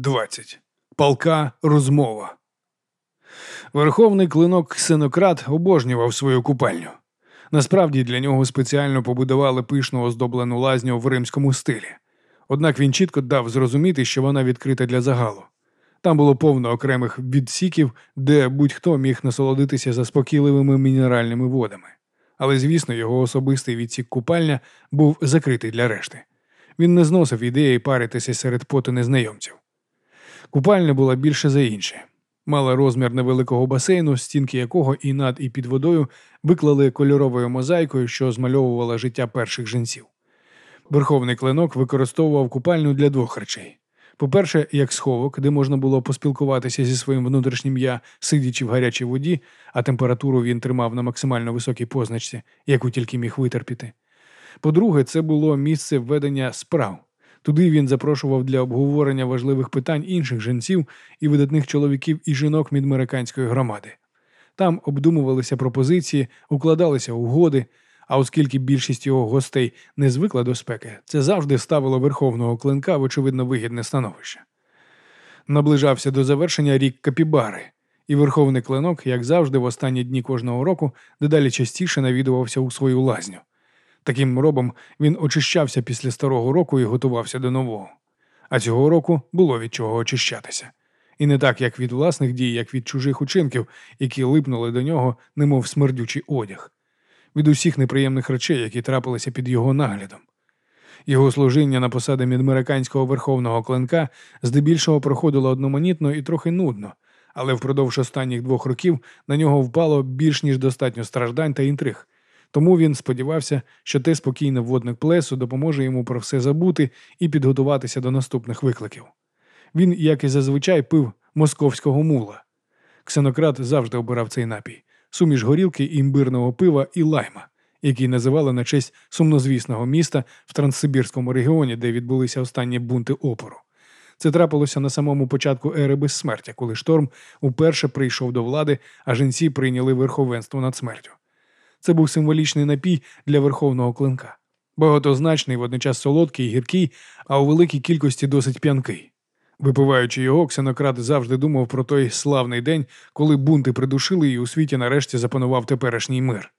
20. Палка розмова. Верховний клинок Ксенократ обожнював свою купальню. Насправді для нього спеціально побудували пишно оздоблену лазню в римському стилі. Однак він чітко дав зрозуміти, що вона відкрита для загалу. Там було повно окремих відсіків, де будь-хто міг насолодитися заспокійливими мінеральними водами. Але, звісно, його особистий відсік купальня був закритий для решти. Він не зносив ідеї паритися серед поту незнайомців. Купальня була більше за інше. Мала розмір невеликого басейну, стінки якого і над, і під водою виклали кольоровою мозаїкою, що змальовувала життя перших жінців. Верховний клинок використовував купальню для двох речей. По-перше, як сховок, де можна було поспілкуватися зі своїм внутрішнім я, сидячи в гарячій воді, а температуру він тримав на максимально високій позначці, яку тільки міг витерпіти. По-друге, це було місце введення справ. Туди він запрошував для обговорення важливих питань інших жінців і видатних чоловіків і жінок мідмериканської громади. Там обдумувалися пропозиції, укладалися угоди. А оскільки більшість його гостей не звикла до спеки, це завжди ставило верховного клинка в очевидно вигідне становище. Наближався до завершення рік капібари, і верховний клинок, як завжди, в останні дні кожного року дедалі частіше навідувався у свою лазню. Таким робом він очищався після старого року і готувався до нового. А цього року було від чого очищатися. І не так, як від власних дій, як від чужих учинків, які липнули до нього, немов смердючий одяг, від усіх неприємних речей, які трапилися під його наглядом. Його служіння на посади мідмериканського верховного клинка здебільшого проходило одноманітно і трохи нудно, але впродовж останніх двох років на нього впало більш ніж достатньо страждань та інтриг, тому він сподівався, що те спокійне вводник плесу допоможе йому про все забути і підготуватися до наступних викликів. Він, як і зазвичай, пив московського мула. Ксенократ завжди обирав цей напій суміш горілки, імбирного пива і лайма, який називали на честь сумнозвісного міста в Транссибірському регіоні, де відбулися останні бунти опору. Це трапилося на самому початку ери безсмертя, коли шторм уперше прийшов до влади, а жінці прийняли верховенство над смертю. Це був символічний напій для верховного клинка. Багатозначний, водночас солодкий гіркий, а у великій кількості досить п'янкий. Випиваючи його, ксенократ завжди думав про той славний день, коли бунти придушили і у світі нарешті запанував теперішній мир.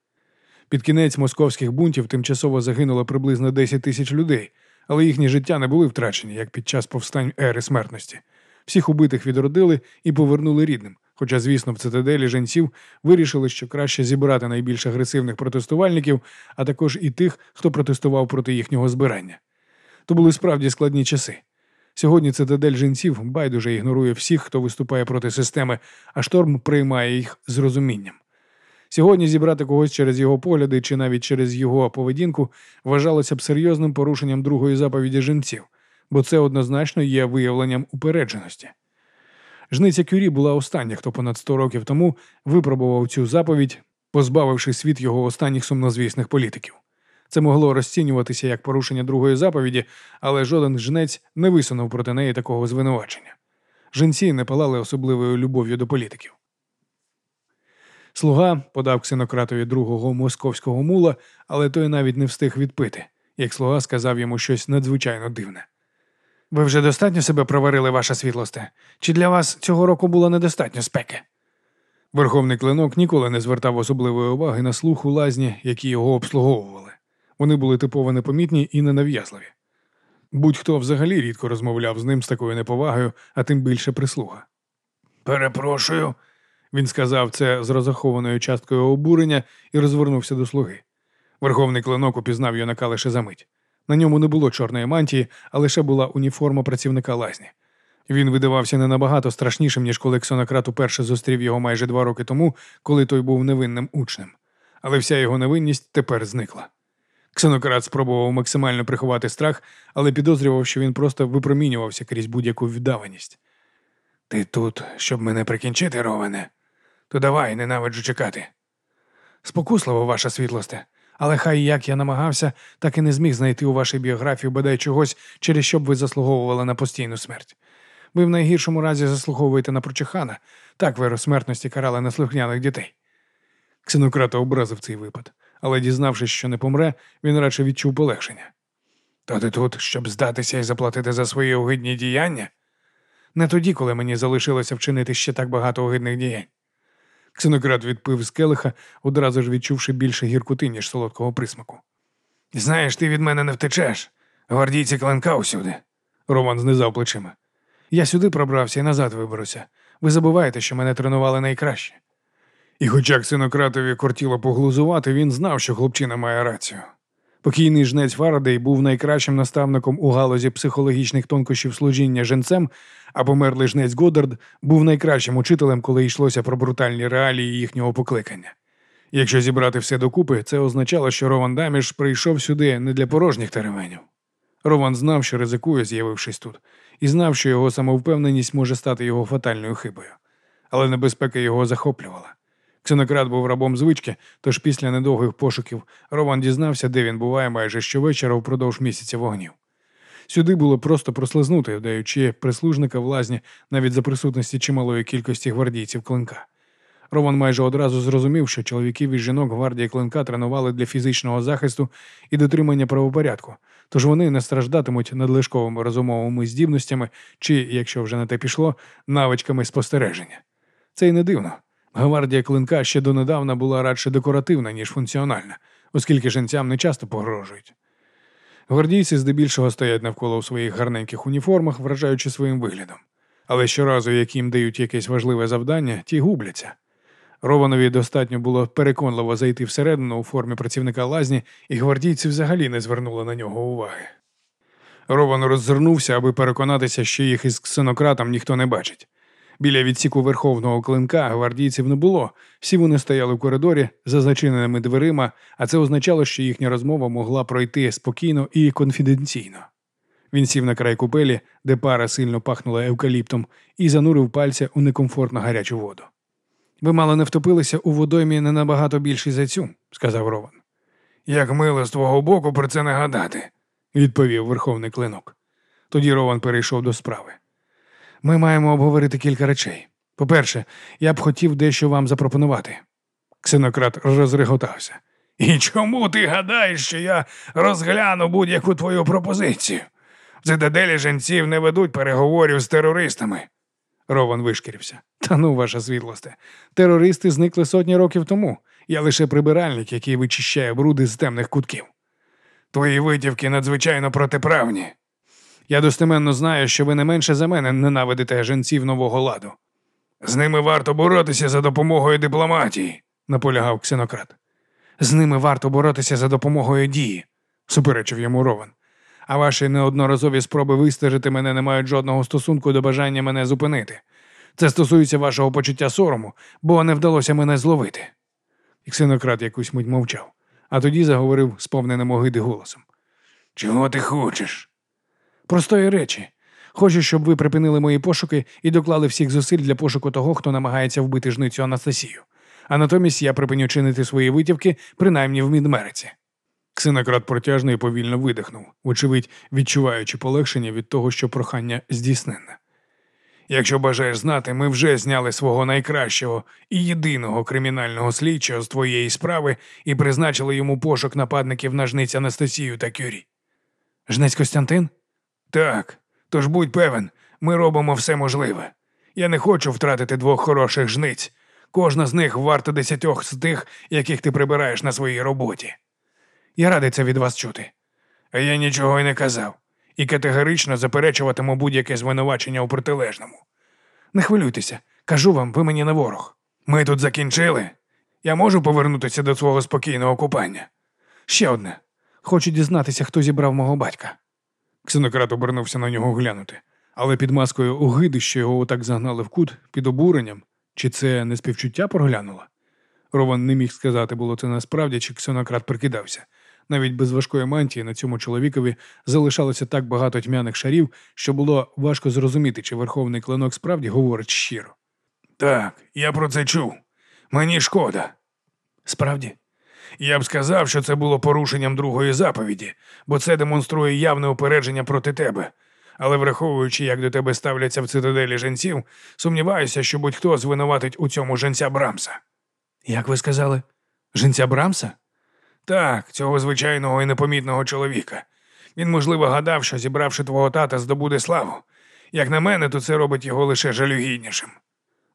Під кінець московських бунтів тимчасово загинуло приблизно 10 тисяч людей, але їхні життя не були втрачені, як під час повстань ери смертності. Всіх убитих відродили і повернули рідним. Хоча, звісно, в цитаделі женців вирішили, що краще зібрати найбільш агресивних протестувальників, а також і тих, хто протестував проти їхнього збирання. То були справді складні часи. Сьогодні цитадель жінців байдуже ігнорує всіх, хто виступає проти системи, а шторм приймає їх з розумінням. Сьогодні зібрати когось через його погляди чи навіть через його поведінку вважалося б серйозним порушенням другої заповіді жінців, бо це однозначно є виявленням упередженості. Жниця Кюрі була остання, хто понад 100 років тому випробував цю заповідь, позбавивши світ його останніх сумнозвісних політиків. Це могло розцінюватися як порушення другої заповіді, але жоден жнець не висунув проти неї такого звинувачення. Жінці не палали особливою любов'ю до політиків. Слуга подав ксенократові другого московського мула, але той навіть не встиг відпити, як слуга сказав йому щось надзвичайно дивне. Ви вже достатньо себе проварили, ваша світлосте? Чи для вас цього року було недостатньо спеки? Верховний клинок ніколи не звертав особливої уваги на слух у лазні, які його обслуговували. Вони були типово непомітні і ненав'язливі. Будь-хто взагалі рідко розмовляв з ним з такою неповагою, а тим більше прислуга. Перепрошую, він сказав це з розрахованою часткою обурення і розвернувся до слуги. Верховний клинок упізнав юнака лише за мить. На ньому не було чорної мантії, а лише була уніформа працівника лазні. Він видавався не набагато страшнішим, ніж коли Ксонократ уперше зустрів його майже два роки тому, коли той був невинним учнем. Але вся його невинність тепер зникла. Ксенократ спробував максимально приховати страх, але підозрював, що він просто випромінювався крізь будь-яку віддаваність. Ти тут, щоб мене прикінчити, Ровене? То давай, ненавиджу чекати. Спокусливо, ваша світлосте, але хай як я намагався, так і не зміг знайти у вашій біографії бодай чогось, через що б ви заслуговували на постійну смерть. Ви в найгіршому разі заслуговуєте на прочехана, так ви розсмертності карали неслухняних дітей. Ксенократа образив цей випад але, дізнавшись, що не помре, він радше відчув полегшення. То ти тут, щоб здатися і заплатити за свої огидні діяння? Не тоді, коли мені залишилося вчинити ще так багато огидних діянь. Ксенократ відпив з келиха, одразу ж відчувши більше гіркоти, ніж солодкого присмаку. Знаєш, ти від мене не втечеш. Гвардійці кланка усюди. Роман знизав плечима. Я сюди пробрався і назад виберуся. Ви забуваєте, що мене тренували найкраще. І хоча ксенократові кортіло поглузувати, він знав, що хлопчина має рацію. Покійний жнець Фарадей був найкращим наставником у галузі психологічних тонкощів служіння женцем, а померлий жнець Годард був найкращим учителем, коли йшлося про брутальні реалії їхнього покликання. Якщо зібрати все докупи, це означало, що Рован Даміш прийшов сюди не для порожніх теревенів. Рован знав, що ризикує, з'явившись тут, і знав, що його самовпевненість може стати його фатальною хибою. Але небезпека його захоплювала. Ксенократ був рабом звички, тож після недовгих пошуків Рован дізнався, де він буває майже щовечора впродовж місяця вогнів. Сюди було просто прослизнути, вдаючи прислужника в лазні навіть за присутності чималої кількості гвардійців клинка. Рован майже одразу зрозумів, що чоловіків і жінок гвардії клинка тренували для фізичного захисту і дотримання правопорядку, тож вони не страждатимуть надлишковими розумовими здібностями чи, якщо вже на те пішло, навичками спостереження. Це й не дивно. Гвардія клинка ще донедавна була радше декоративна, ніж функціональна, оскільки жінцям не часто погрожують. Гвардійці здебільшого стоять навколо у своїх гарненьких уніформах, вражаючи своїм виглядом. Але щоразу, як їм дають якесь важливе завдання, ті губляться. Рованові достатньо було переконливо зайти всередину у формі працівника лазні, і гвардійці взагалі не звернули на нього уваги. Рован роззирнувся, аби переконатися, що їх із ксенократом ніхто не бачить. Біля відсіку верховного клинка гвардійців не було. Всі вони стояли в коридорі за зачиненими дверима, а це означало, що їхня розмова могла пройти спокійно і конфіденційно. Він сів на край купелі, де пара сильно пахнула евкаліптом, і занурив пальця у некомфортно гарячу воду. Ви мало не втопилися у водоймі не набагато більше за цю, сказав Рован. Як мило з твого боку про це нагадати, відповів верховний клинок. Тоді Рован перейшов до справи. Ми маємо обговорити кілька речей. По-перше, я б хотів дещо вам запропонувати. Ксенократ розреготався. І чому ти гадаєш, що я розгляну будь-яку твою пропозицію? В цитаделі женців не ведуть переговорів з терористами. Рован вишкірився. Та ну, ваша світлосте. Терористи зникли сотні років тому. Я лише прибиральник, який вичищає бруди з темних кутків. Твої витівки надзвичайно протиправні. Я достеменно знаю, що ви не менше за мене ненавидите женців нового ладу. З ними варто боротися за допомогою дипломатії, наполягав ксенократ. З ними варто боротися за допомогою дії, суперечив йому Рован. А ваші неодноразові спроби вистежити мене не мають жодного стосунку до бажання мене зупинити. Це стосується вашого почуття сорому, бо не вдалося мене зловити. І ксенократ якусь мить мовчав, а тоді заговорив сповненим огиди голосом. Чого ти хочеш? Простої речі. Хочу, щоб ви припинили мої пошуки і доклали всіх зусиль для пошуку того, хто намагається вбити жницю Анастасію. А натомість я припиню чинити свої витівки, принаймні в Мідмериці. Ксенократ протяжно і повільно видихнув, вочевидь, відчуваючи полегшення від того, що прохання здійснене. Якщо бажаєш знати, ми вже зняли свого найкращого і єдиного кримінального слідчого з твоєї справи і призначили йому пошук нападників на жниць Анастасію та Кюрі. Жнець Костянтин? Так, тож будь певен, ми робимо все можливе. Я не хочу втратити двох хороших жниць. Кожна з них варта десятьох з тих, яких ти прибираєш на своїй роботі. Я радий це від вас чути. А я нічого й не казав, і категорично заперечуватиму будь-яке звинувачення у протилежному. Не хвилюйтеся, кажу вам, ви мені не ворог. Ми тут закінчили. Я можу повернутися до свого спокійного купання. Ще одне. Хочу дізнатися, хто зібрав мого батька. Ксенократ обернувся на нього глянути, але під маскою огиди, що його отак загнали в кут, під обуренням, чи це не співчуття проглянуло? Рован не міг сказати, було це насправді, чи ксенократ прикидався. Навіть без важкої мантії на цьому чоловікові залишалося так багато тьмяних шарів, що було важко зрозуміти, чи верховний клинок справді говорить щиро. Так, я про це чув. Мені шкода. Справді, я б сказав, що це було порушенням другої заповіді, бо це демонструє явне упередження проти тебе. Але враховуючи, як до тебе ставляться в цитаделі женців, сумніваюся, що будь-хто звинуватить у цьому женця Брамса. Як ви сказали, женця Брамса? Так, цього звичайного і непомітного чоловіка. Він, можливо, гадав, що зібравши твого тата, здобуде славу. Як на мене, то це робить його лише жалюгіднішим.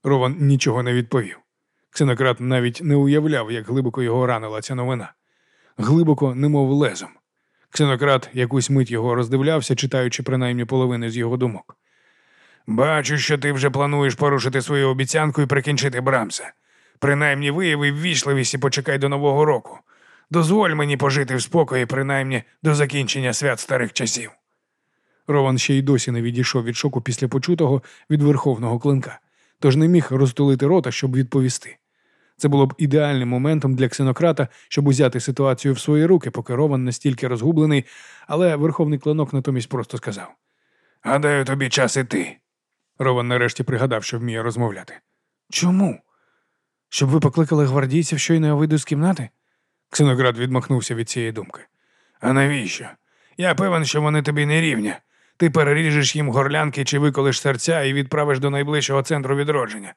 Рован нічого не відповів. Ксенократ навіть не уявляв, як глибоко його ранила ця новина. Глибоко, немов лезом. Ксенократ якусь мить його роздивлявся, читаючи принаймні половини з його думок. Бачу, що ти вже плануєш порушити свою обіцянку і прикінчити Брамса. Принаймні вияви ввічливість і почекай до Нового року. Дозволь мені пожити в спокої, принаймні до закінчення свят старих часів. Рован ще й досі не відійшов від шоку після почутого від верховного клинка, тож не міг розтулити рота, щоб відповісти. Це було б ідеальним моментом для ксенократа, щоб узяти ситуацію в свої руки, поки Рован настільки розгублений, але верховний клинок натомість просто сказав: Гадаю, тобі час іти. Рован нарешті пригадав, що вміє розмовляти. Чому? Щоб ви покликали гвардійців, щойно я вийду з кімнати? Ксеноград відмахнувся від цієї думки. А навіщо? Я певен, що вони тобі не рівня. Ти переріжеш їм горлянки чи виколиш серця і відправиш до найближчого центру відродження.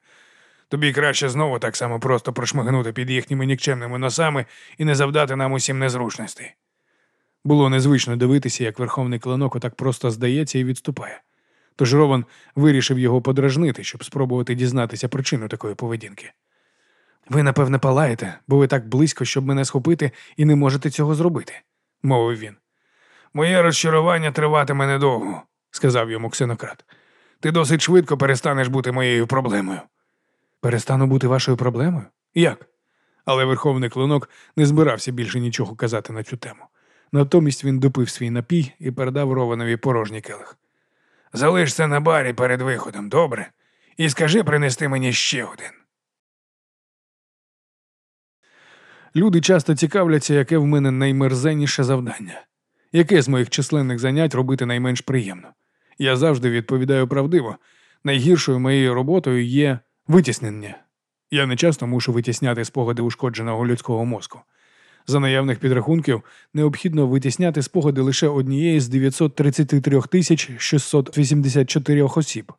Тобі краще знову так само просто прошмигнути під їхніми нікчемними носами і не завдати нам усім незручностей. Було незвично дивитися, як верховний клинок отак просто здається і відступає. Тож Рован вирішив його подражнити, щоб спробувати дізнатися причину такої поведінки. Ви, напевне, палаєте, бо ви так близько, щоб мене схопити, і не можете цього зробити, мовив він. Моє розчарування триватиме недовго, сказав йому ксенократ. Ти досить швидко перестанеш бути моєю проблемою. Перестану бути вашою проблемою? Як? Але верховний клинок не збирався більше нічого казати на цю тему. Натомість він допив свій напій і передав Рованові порожній келих. Залиш це на барі перед виходом, добре? І скажи принести мені ще один. Люди часто цікавляться, яке в мене наймерзенніше завдання, яке з моїх численних занять робити найменш приємно. Я завжди відповідаю правдиво. Найгіршою моєю роботою є витіснення. Я не часто мушу витісняти спогади ушкодженого людського мозку. За наявних підрахунків, необхідно витісняти спогади лише однієї з 933 тисяч 684 осіб.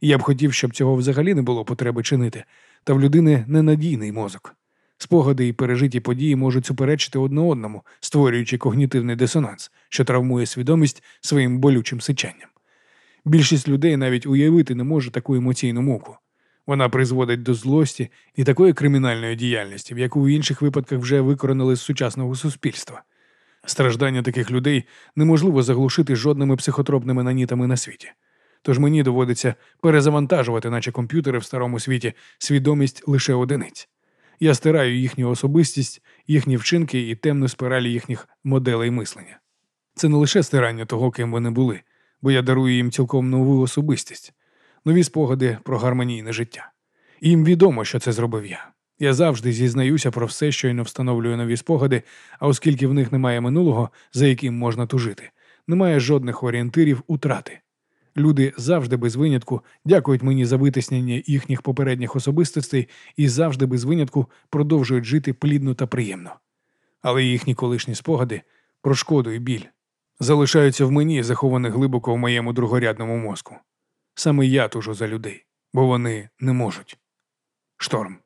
Я б хотів, щоб цього взагалі не було потреби чинити, та в людини ненадійний мозок. Спогади і пережиті події можуть суперечити одне одному, створюючи когнітивний дисонанс, що травмує свідомість своїм болючим сичанням. Більшість людей навіть уявити не може таку емоційну муку. Вона призводить до злості і такої кримінальної діяльності, в яку в інших випадках вже викоронили з сучасного суспільства. Страждання таких людей неможливо заглушити жодними психотропними нанітами на світі. Тож мені доводиться перезавантажувати, наче комп'ютери в старому світі, свідомість лише одиниць. Я стираю їхню особистість, їхні вчинки і темну спиралі їхніх моделей мислення. Це не лише стирання того, ким вони були, бо я дарую їм цілком нову особистість, нові спогади про гармонійне життя. Їм відомо, що це зробив я. Я завжди зізнаюся про все, щойно встановлюю нові спогади, а оскільки в них немає минулого, за яким можна тужити, немає жодних орієнтирів утрати. Люди завжди без винятку дякують мені за витиснення їхніх попередніх особистостей і завжди без винятку продовжують жити плідно та приємно. Але їхні колишні спогади про шкоду і біль залишаються в мені, заховані глибоко в моєму другорядному мозку. Саме я тужу за людей, бо вони не можуть. Шторм.